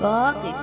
باقی